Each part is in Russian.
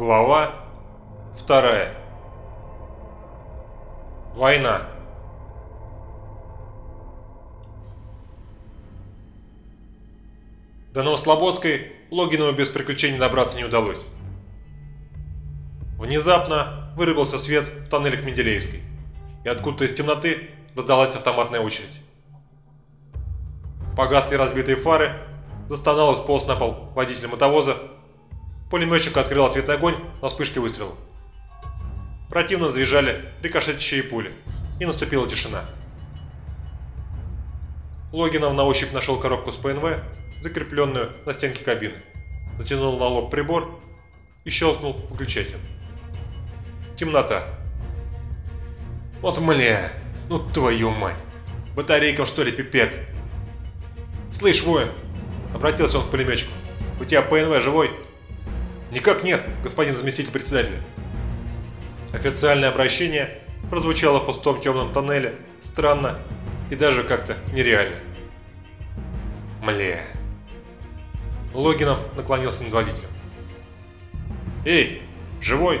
Глава вторая. Война. До Новослободской Логинову без приключений добраться не удалось. Внезапно вырубился свет в тоннеле к Менделеевской, и откуда-то из темноты раздалась автоматная очередь. Погасли разбитые фары, застонал и сполз на пол водитель мотовоза, Пулеметчик открыл ответный огонь на вспышки выстрелов. Противно завизжали рикошетящие пули, и наступила тишина. Логинов на ощупь нашел коробку с ПНВ, закрепленную на стенке кабины, натянул на лоб прибор и щелкнул выключателем. Темнота. Вот мля, ну твою мать, батарейкам что ли пипец. Слышь, воин, обратился он к пулеметчику, у тебя ПНВ живой? «Никак нет, господин заместитель председателя». Официальное обращение прозвучало в пустом темном тоннеле странно и даже как-то нереально. Мле. Логинов наклонился над водителем. «Эй, живой?»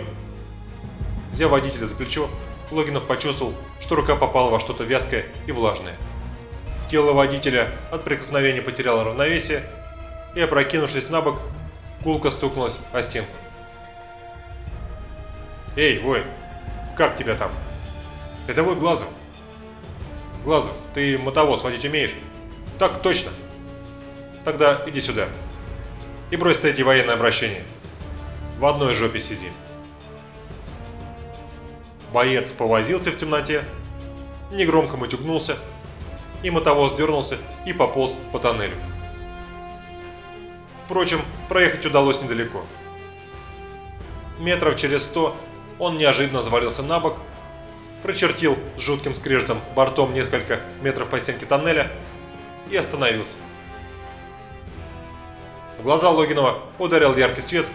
Взяв водителя за плечо, Логинов почувствовал, что рука попала во что-то вязкое и влажное. Тело водителя от прикосновения потеряло равновесие и, опрокинувшись на бок, Гулко стукнулась о стенку. «Эй, воин, как тебя там?» «Это вы, Глазов». «Глазов, ты мотовоз водить умеешь?» «Так точно». «Тогда иди сюда. И брось ты эти военные обращения. В одной жопе сидим». Боец повозился в темноте, негромко матюкнулся, и мотовоз дернулся и пополз по тоннелю. Впрочем, проехать удалось недалеко. Метров через сто он неожиданно завалился на бок, прочертил с жутким скрежетом бортом несколько метров по стенке тоннеля и остановился. В глаза Логинова ударил яркий свет,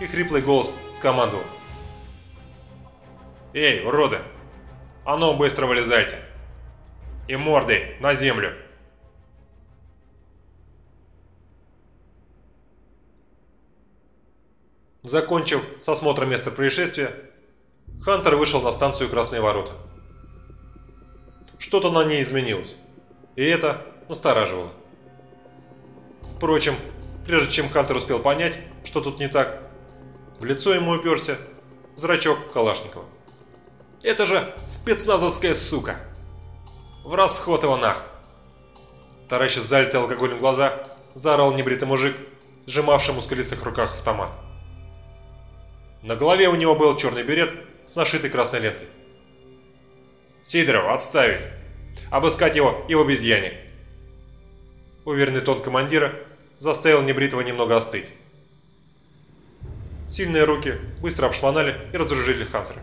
и хриплый голос скомандовал. «Эй, уроды! А ну быстро вылезайте! И мордой на землю!» Закончив с осмотром места происшествия, Хантер вышел на станцию Красные Ворота. Что-то на ней изменилось, и это настораживало. Впрочем, прежде чем Хантер успел понять, что тут не так, в лицо ему уперся зрачок Калашникова. «Это же спецназовская сука! В расход его нах!» Таращив залитые алкоголем глаза, заорал небритый мужик, сжимавший в мускулистых руках автомат. На голове у него был черный берет с нашитой красной лентой. «Сидоров, отставить! Обыскать его и в обезьяне!» Уверенный тон командира заставил небритого немного остыть. Сильные руки быстро обшмонали и разоружили Хантера,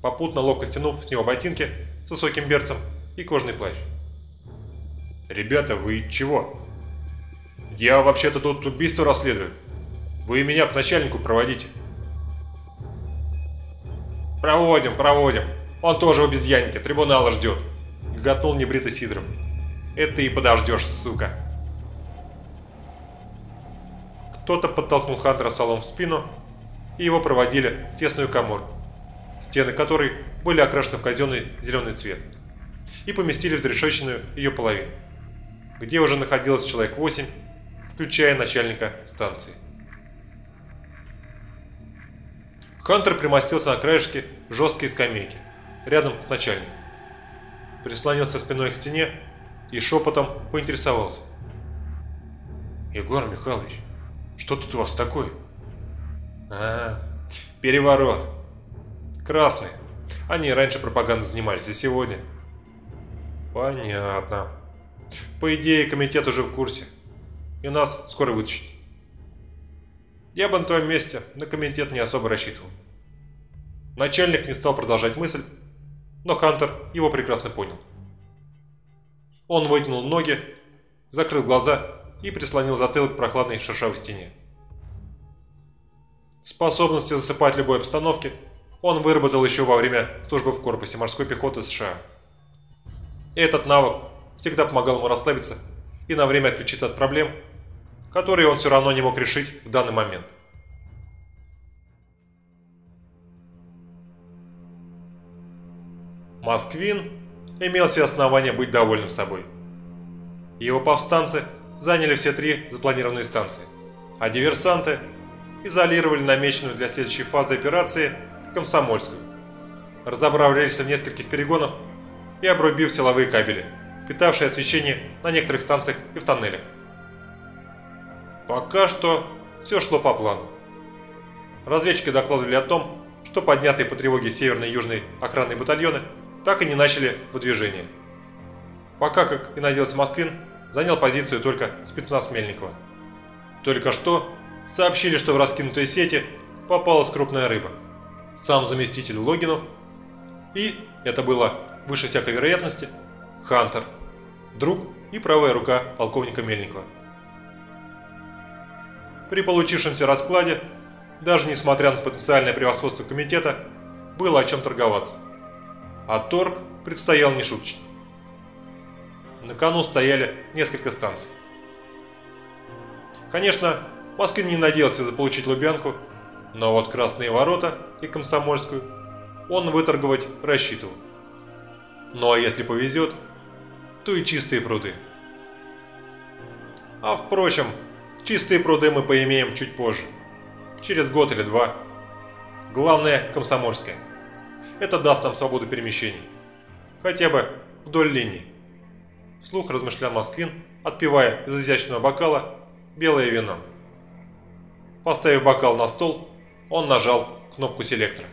попутно ловко стянув с него ботинки с высоким берцем и кожный плащ. «Ребята, вы чего? Я вообще-то тут убийство расследую. Вы меня к начальнику проводите». «Проводим, проводим. Он тоже у обезьянники, трибунала ждет», — гоготнул небритый Сидоров. «Это ты и подождешь, сука». Кто-то подтолкнул Хантера салом в спину, и его проводили в тесную коморку, стены которой были окрашены в казенный зеленый цвет, и поместили в зарешеченную ее половину, где уже находилось человек 8, включая начальника станции. Хантер примостился на краешке жесткой скамейки, рядом с начальником. Прислонился спиной к стене и шепотом поинтересовался. «Егор Михайлович, что тут у вас такое?» «А, переворот. Красные. Они раньше пропагандой занимались, а сегодня...» «Понятно. По идее, комитет уже в курсе. И нас скоро вытащат. Я бы на твоем месте на комитет не особо рассчитывал. Начальник не стал продолжать мысль, но Хантер его прекрасно понял. Он вытянул ноги, закрыл глаза и прислонил затылок к прохладной шершавой стене. Способности засыпать любой обстановке он выработал еще во время службы в корпусе морской пехоты США. Этот навык всегда помогал ему расслабиться и на время отключиться от проблем, которые он все равно не мог решить в данный момент. Москвин имел все основания быть довольным собой. Его повстанцы заняли все три запланированные станции, а диверсанты изолировали намеченную для следующей фазы операции Комсомольскую, разобрав рельсы в нескольких перегонах и обрубив силовые кабели, питавшие освещение на некоторых станциях и в тоннелях. Пока что все шло по плану. Разведчики докладывали о том, что поднятые по тревоге северные и южные охранные батальоны так и не начали выдвижение. Пока, как и надеялся Москвин, занял позицию только спецназ Мельникова. Только что сообщили, что в раскинутые сети попалась крупная рыба. Сам заместитель Логинов и, это было выше всякой вероятности, Хантер, друг и правая рука полковника Мельникова. При получившемся раскладе, даже несмотря на потенциальное превосходство комитета, было о чем торговаться. А торг предстоял нешуточный. На кону стояли несколько станций. Конечно, Москвин не надеялся заполучить Лубянку, но вот Красные ворота и Комсомольскую он выторговать рассчитывал. Ну а если повезет, то и чистые пруды. А впрочем, чистые пруды мы поимеем чуть позже, через год или два. Главное – Комсомольская. Это даст нам свободу перемещений, хотя бы вдоль линии. Вслух размышлял Москвин, отпивая из изящного бокала белое вино. Поставив бокал на стол, он нажал кнопку селектора.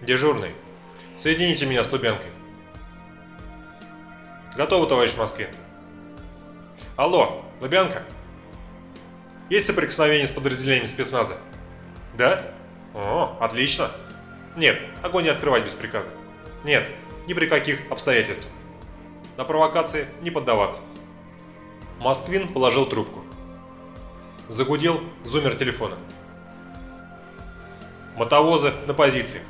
«Дежурный, соедините меня с Лубянкой». «Готово, товарищ Москвин». «Алло, Лубянка?» «Есть соприкосновение с подразделением спецназа?» «Да? О, отлично!» «Нет, огонь не открывать без приказа». «Нет, ни при каких обстоятельствах». На провокации не поддаваться. Москвин положил трубку. Загудел зумер телефона. Мотовозы на позициях.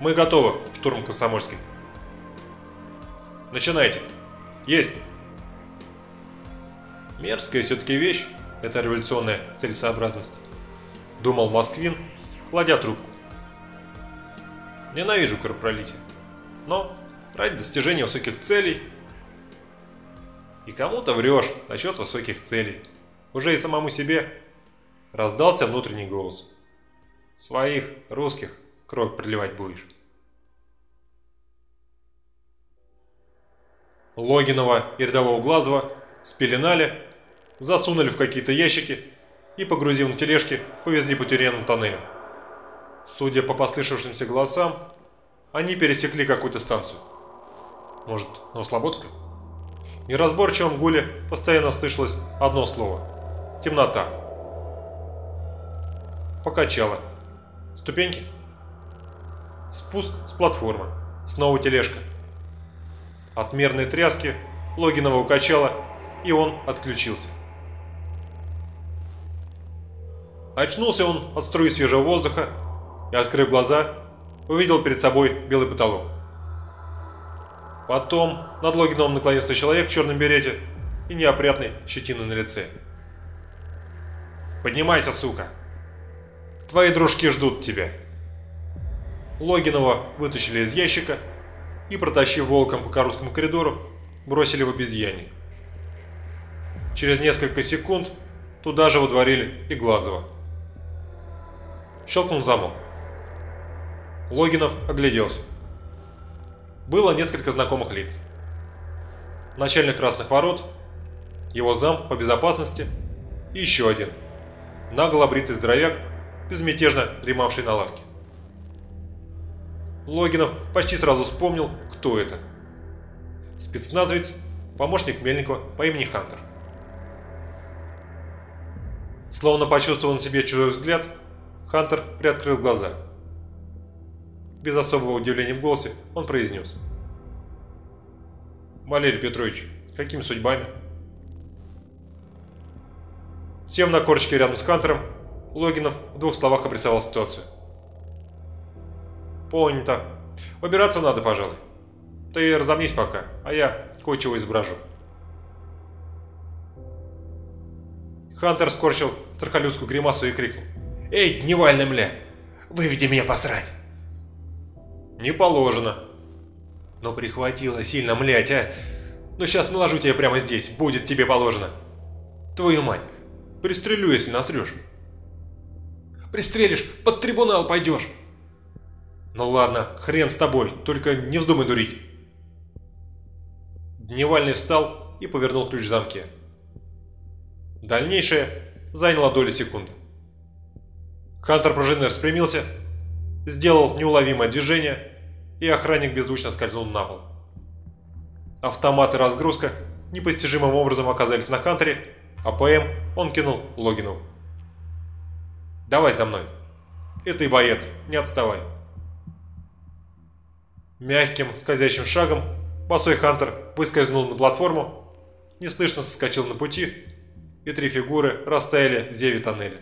Мы готовы, штурм Комсомольский. Начинайте. Есть. Мерзкая все-таки вещь, эта революционная целесообразность. Думал Москвин, кладя трубку. Ненавижу кровопролитие. Но ради достижения высоких целей. И кому-то врешь насчет высоких целей. Уже и самому себе раздался внутренний голос. Своих, русских, кровь проливать будешь. Логинова и рядового Глазова спеленали, засунули в какие-то ящики и, погрузив на тележки, повезли по тюремным тоннелям. Судя по послышавшимся голосам, они пересекли какую-то станцию. Может, Новослободскую? В неразборчивом гуле постоянно слышалось одно слово – темнота. Покачало. Ступеньки? Спуск с платформы. Снова тележка. От мерной тряски Логинова укачало, и он отключился. Очнулся он от струи свежего воздуха и, открыв глаза, увидел перед собой белый потолок. Потом над Логиновым наклонился человек в черном берете и неопрятной щетиной на лице. «Поднимайся, сука! Твои дружки ждут тебя!» Логинова вытащили из ящика и, протащив волком по короткому коридору, бросили в обезьянник. Через несколько секунд туда же водворили и Глазова. Щелкнул замок. Логинов огляделся было несколько знакомых лиц. Начальник Красных Ворот, его зам по безопасности и еще один, нагло бритый здоровяк, безмятежно дремавший на лавке. Логинов почти сразу вспомнил, кто это. Спецназовец, помощник Мельникова по имени Хантер. Словно почувствовал на себе чужой взгляд, Хантер приоткрыл глаза – без особого удивления в голосе он произнес. «Валерий Петрович, какими судьбами?» Сев на корочке рядом с Кантером, Логинов в двух словах обрисовал ситуацию. «Понято. Убираться надо, пожалуй. Ты разомнись пока, а я кое-чего изображу». Хантер скорчил страхолюдскую гримасу и крикнул. «Эй, дневальный мля, выведи меня посрать!» «Не положено», Но прихватило сильно, млять, а? Ну сейчас наложу тебя прямо здесь, будет тебе положено. Твою мать, пристрелю, если насрешь. Пристрелишь, под трибунал пойдешь. Ну ладно, хрен с тобой, только не вздумай дурить. Дневальный встал и повернул ключ в замке. Дальнейшее заняло доли секунды. Хантер пружинно распрямился, сделал неуловимое движение, и охранник беззвучно скользнул на пол. Автомат и разгрузка непостижимым образом оказались на Хантере, а ПМ он кинул Логину. «Давай за мной. И ты, боец, не отставай». Мягким, скользящим шагом босой Хантер выскользнул на платформу, неслышно соскочил на пути, и три фигуры растаяли в зеве тоннеля.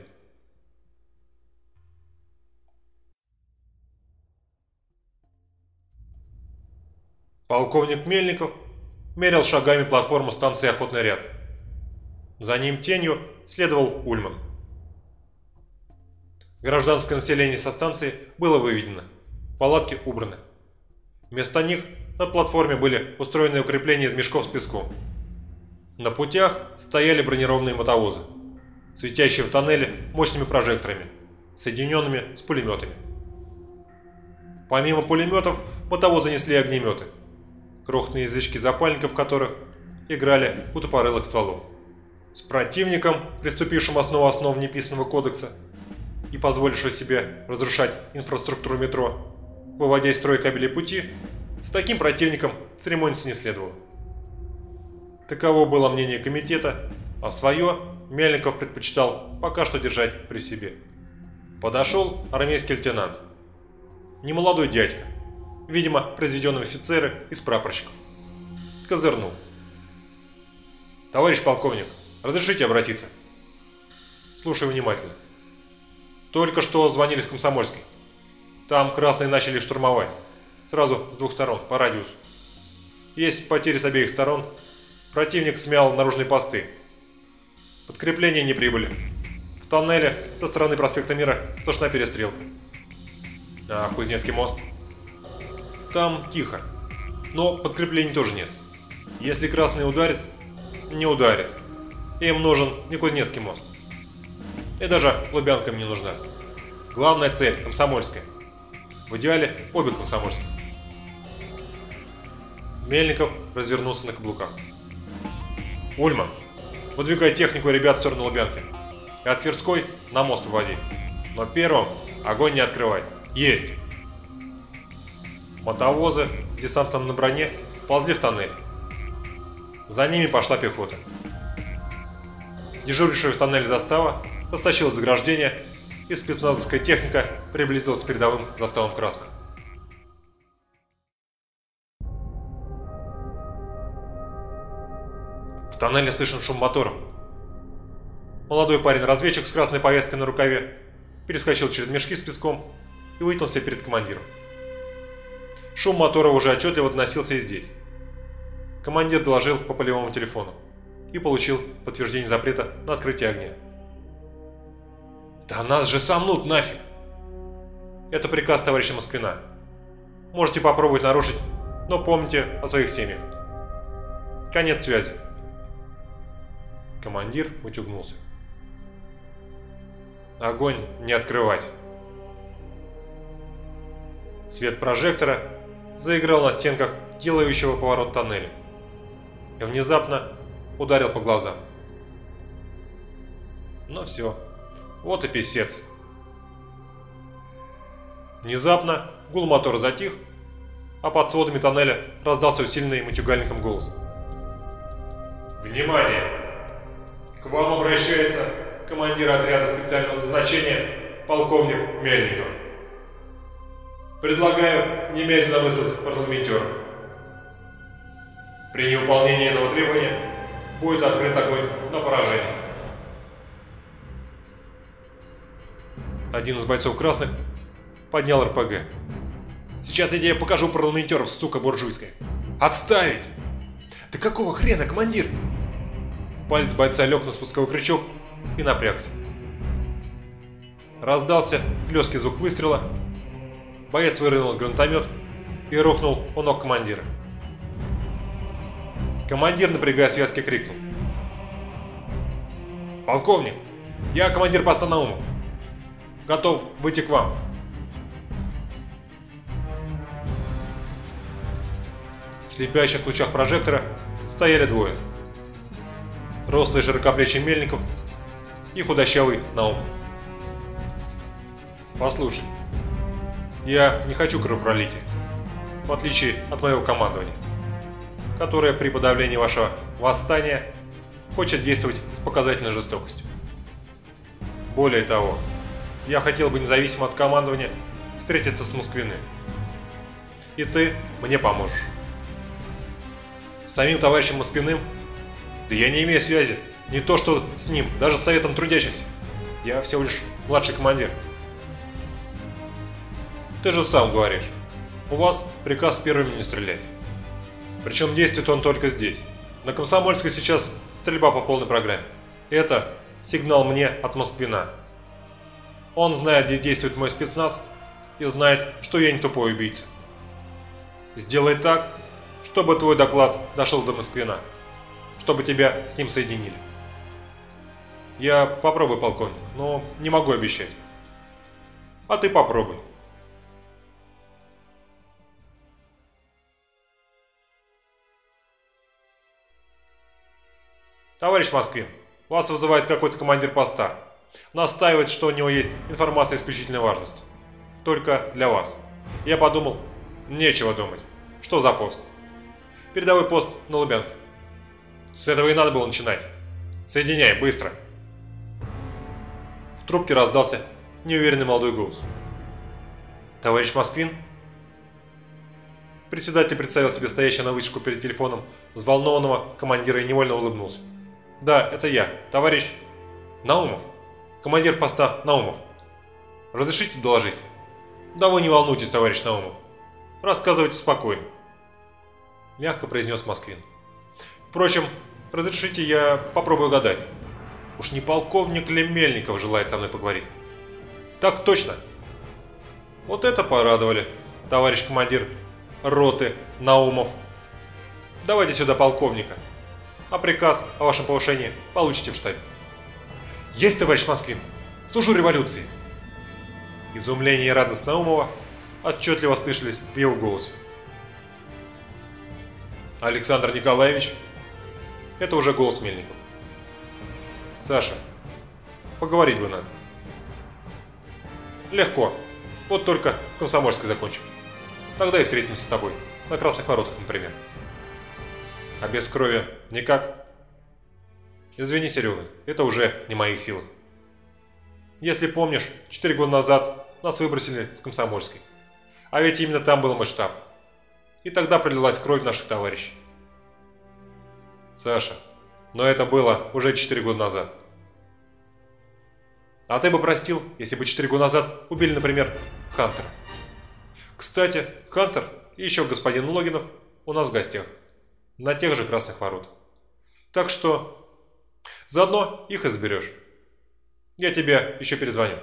Полковник Мельников мерил шагами платформу станции «Охотный ряд». За ним тенью следовал Ульман. Гражданское население со станции было выведено, палатки убраны. Вместо них на платформе были устроены укрепления из мешков с песком. На путях стояли бронированные мотовозы, светящие в тоннеле мощными прожекторами, соединенными с пулеметами. Помимо пулеметов, мотовозы несли огнеметы – крохотные язычки запальников которых играли у тупорылых стволов. С противником, приступившим основу основ неписанного кодекса и позволившего себе разрушать инфраструктуру метро, выводя из строя кабели пути, с таким противником церемониться не следовало. Таково было мнение комитета, а свое Мельников предпочитал пока что держать при себе. Подошел армейский лейтенант. Немолодой дядька, видимо, произведенные офицеры из прапорщиков. Козырнул. «Товарищ полковник, разрешите обратиться?» «Слушай внимательно. Только что звонили с Комсомольской. Там красные начали штурмовать. Сразу с двух сторон, по радиусу. Есть потери с обеих сторон. Противник смял наружные посты. Подкрепления не прибыли. В тоннеле со стороны проспекта Мира слышна перестрелка. А Кузнецкий мост – там тихо. Но подкреплений тоже нет. Если красный ударит, не ударит. Им нужен не Кузнецкий мост. И даже Лубянка мне нужна. Главная цель – Комсомольская. В идеале обе Комсомольские. Мельников развернулся на каблуках. Ульман, выдвигай технику ребят в сторону Лубянки. И от Тверской на мост вводи. Но первым огонь не открывать. Есть! Мотовозы с десантом на броне ползли в тоннель. За ними пошла пехота. Дежурившая в тоннеле застава растащила заграждение, и спецназовская техника приблизилась к передовым заставам красных. В тоннеле слышен шум моторов. Молодой парень-разведчик с красной повязкой на рукаве перескочил через мешки с песком и вытянулся перед командиром. Шум мотора уже отчетливо доносился и здесь. Командир доложил по полевому телефону и получил подтверждение запрета на открытие огня. «Да нас же сомнут нафиг!» «Это приказ товарища Москвина. Можете попробовать нарушить, но помните о своих семьях. Конец связи». Командир утюгнулся. «Огонь не открывать!» Свет прожектора заиграл на стенках делающего поворот тоннеля. И внезапно ударил по глазам. Ну все, вот и писец. Внезапно гул мотора затих, а под сводами тоннеля раздался усиленный матюгальником голос. «Внимание! К вам обращается командир отряда специального назначения полковник Мельников». Предлагаю немедленно выслать парламентеров. При невыполнении этого требования будет открыт огонь на поражение. Один из бойцов красных поднял РПГ. Сейчас я тебе покажу парламентеров, сука буржуйская. Отставить! Да какого хрена, командир? Палец бойца лег на спусковой крючок и напрягся. Раздался хлесткий звук выстрела, Боец вырынул гранатомет и рухнул у ног командира. Командир, напрягая связки, крикнул. «Полковник, я командир поста Наумов. Готов выйти к вам». В слепящих лучах прожектора стояли двое. Рослый широкоплечий Мельников и худощавый Наумов. «Послушай, я не хочу кровопролития, в отличие от моего командования, которое при подавлении вашего восстания хочет действовать с показательной жестокостью. Более того, я хотел бы независимо от командования встретиться с Москвиным. И ты мне поможешь. С самим товарищем Москвиным? Да я не имею связи. Не то что с ним, даже с Советом Трудящихся. Я всего лишь младший командир. Ты же сам говоришь. У вас приказ первыми не стрелять. Причем действует он только здесь. На Комсомольской сейчас стрельба по полной программе. Это сигнал мне от Москвина. Он знает, где действует мой спецназ и знает, что я не тупой убийца. Сделай так, чтобы твой доклад дошел до Москвина, чтобы тебя с ним соединили. Я попробую, полковник, но не могу обещать. А ты попробуй. Товарищ Москвин, вас вызывает какой-то командир поста. Настаивает, что у него есть информация исключительной важности. Только для вас. Я подумал, нечего думать. Что за пост? Передовой пост на Лубянке. С этого и надо было начинать. Соединяй, быстро. В трубке раздался неуверенный молодой голос. Товарищ Москвин? Председатель представил себе стоящего на вышку перед телефоном взволнованного командира и невольно улыбнулся. Да, это я, товарищ Наумов, командир поста Наумов. Разрешите доложить? Да вы не волнуйтесь, товарищ Наумов. Рассказывайте спокойно. Мягко произнес Москвин. Впрочем, разрешите я попробую гадать. Уж не полковник ли Мельников желает со мной поговорить? Так точно. Вот это порадовали, товарищ командир роты Наумов. Давайте сюда полковника а приказ о вашем повышении получите в штабе. Есть, товарищ Москвин! Служу революции! Изумление и радость Наумова отчетливо слышались в его голосе. Александр Николаевич, это уже голос Мельников. Саша, поговорить бы надо. Легко. Вот только в Комсомольской закончим. Тогда и встретимся с тобой. На Красных Воротах, например. А без крови никак? Извини, Серега, это уже не моих силах. Если помнишь, 4 года назад нас выбросили с Комсомольской. А ведь именно там был мой штаб. И тогда пролилась кровь наших товарищей. Саша, но это было уже 4 года назад. А ты бы простил, если бы 4 года назад убили, например, Хантера. Кстати, Хантер и еще господин Логинов у нас в гостях на тех же красных воротах. Так что заодно их изберешь. Я тебе еще перезвоню.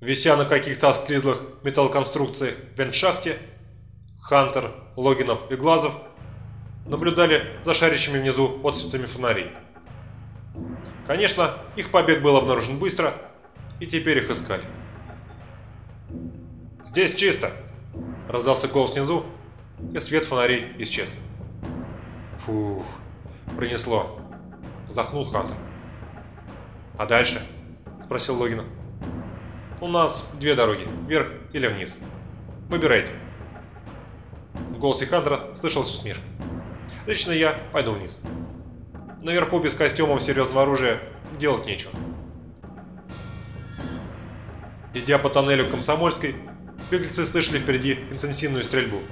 Вися на каких-то осклизлых металлоконструкциях в вентшахте, Хантер, Логинов и Глазов наблюдали за шарящими внизу отцветами фонарей. Конечно, их побег был обнаружен быстро, и теперь их искали. «Здесь чисто!» Раздался голос внизу, и свет фонарей исчез. Фух, принесло. Вздохнул Хантер. А дальше? Спросил Логинов. У нас две дороги, вверх или вниз. Выбирайте. В голосе Хантера слышалась усмешка. Лично я пойду вниз. Наверху без костюмов серьезного оружия делать нечего. Идя по тоннелю Комсомольской, Беглецы слышали впереди интенсивную стрельбу.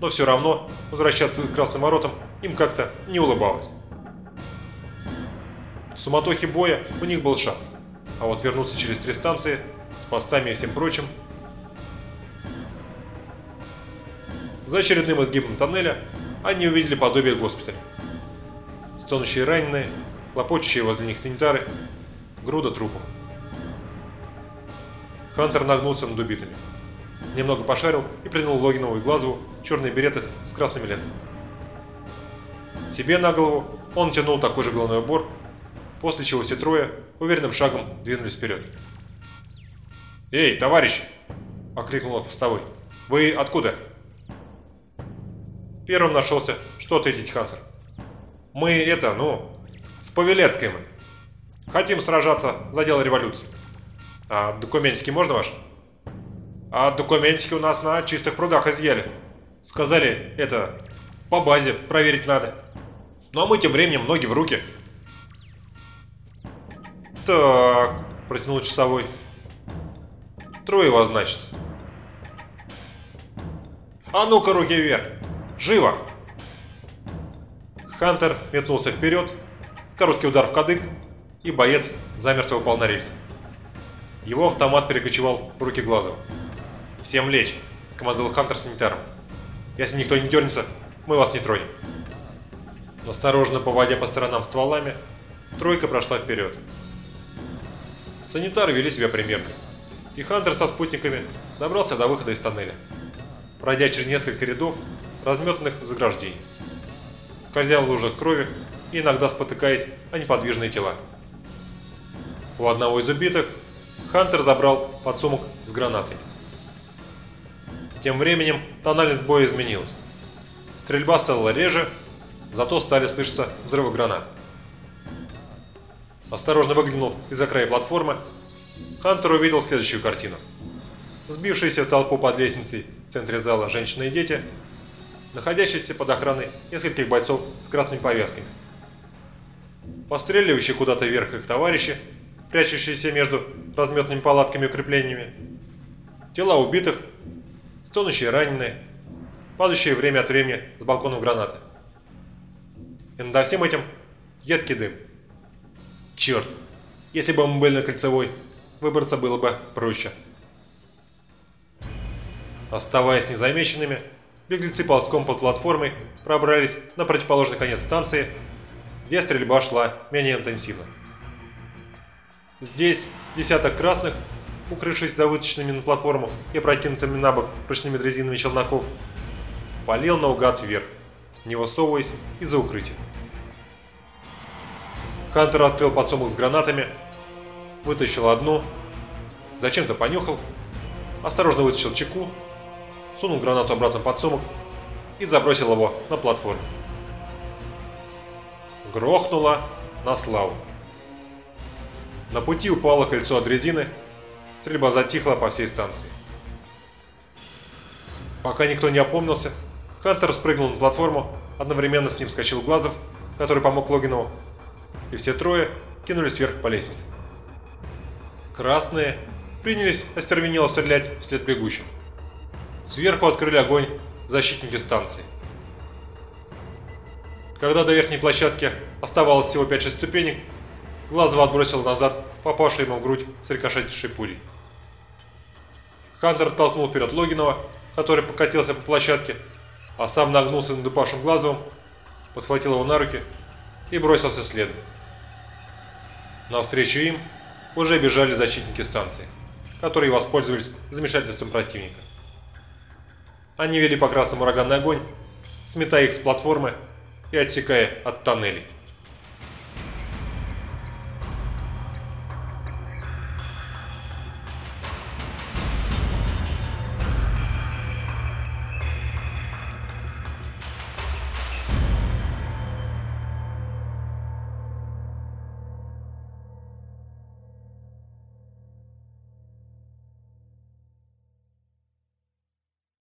Но все равно возвращаться к Красным Воротам им как-то не улыбалось. В суматохе боя у них был шанс. А вот вернуться через три станции с постами и всем прочим За очередным изгибом тоннеля они увидели подобие госпиталя. Стонущие раненые, хлопочущие возле них санитары, груда трупов. Хантер нагнулся над убитыми. Немного пошарил и принял Логинову и Глазову черные береты с красными лентами. Себе на голову он тянул такой же головной убор, после чего все трое уверенным шагом двинулись вперед. «Эй, товарищ!» – окликнул постовой. «Вы откуда?» Первым нашелся, что ответить Хантер. «Мы это, ну, с Павелецкой мы. Хотим сражаться за дело революции. А документики можно ваши?» «А документики у нас на чистых прудах изъяли. Сказали, это, по базе проверить надо. Ну а мы тем временем ноги в руки». «Так», – протянул часовой. «Трое вас, значит». «А ну-ка, руки вверх! Живо!» Хантер метнулся вперед, короткий удар в кадык, и боец замертво упал на рельсы. Его автомат перекочевал в руки Глазова. «Всем лечь!» – скомандовал Хантер санитаром. «Если никто не дернется, мы вас не тронем». Осторожно поводя по сторонам стволами, тройка прошла вперед. Санитары вели себя примерно, и Хантер со спутниками добрался до выхода из тоннеля, пройдя через несколько рядов разметанных заграждений. Скользя в лужах крови и иногда спотыкаясь о неподвижные тела. У одного из убитых Хантер забрал подсумок с гранатами. Тем временем тональность боя изменилась. Стрельба стала реже, зато стали слышаться взрывы гранат. Осторожно выглянув из-за края платформы, Хантер увидел следующую картину. Сбившиеся в толпу под лестницей в центре зала женщины и дети, находящиеся под охраной нескольких бойцов с красными повязками. Постреливающие куда-то вверх их товарищи, прячущиеся между разметными палатками и укреплениями. Тела убитых, стонущие раненые, падающие время от времени с балконов гранаты. И над всем этим едкий дым. Черт, если бы мы были на кольцевой, выбраться было бы проще. Оставаясь незамеченными, беглецы ползком под платформой пробрались на противоположный конец станции, где стрельба шла менее интенсивно. Здесь десяток красных, укрывшись за вытащенными на платформу и прокинутыми на бок ручными дрезинами челноков, полил наугад вверх, не высовываясь из-за укрытия. Хантер открыл подсумок с гранатами, вытащил одну, зачем-то понюхал, осторожно вытащил чеку, сунул гранату обратно под сумок и забросил его на платформу. Грохнуло на славу. На пути упало кольцо от резины, стрельба затихла по всей станции. Пока никто не опомнился, Хантер спрыгнул на платформу, одновременно с ним скачал Глазов, который помог Логинову, и все трое кинулись вверх по лестнице. Красные принялись остервенело стрелять вслед бегущим. Сверху открыли огонь защитники станции. Когда до верхней площадки оставалось всего 5-6 ступенек, Глазова отбросил назад попавший ему в грудь рикошетившей пулей. Хантер толкнул вперед Логинова, который покатился по площадке, а сам нагнулся над упавшим Глазовым, подхватил его на руки и бросился следом. Навстречу им уже бежали защитники станции, которые воспользовались замешательством противника. Они вели по красному ураганный огонь, сметая их с платформы и отсекая от тоннелей.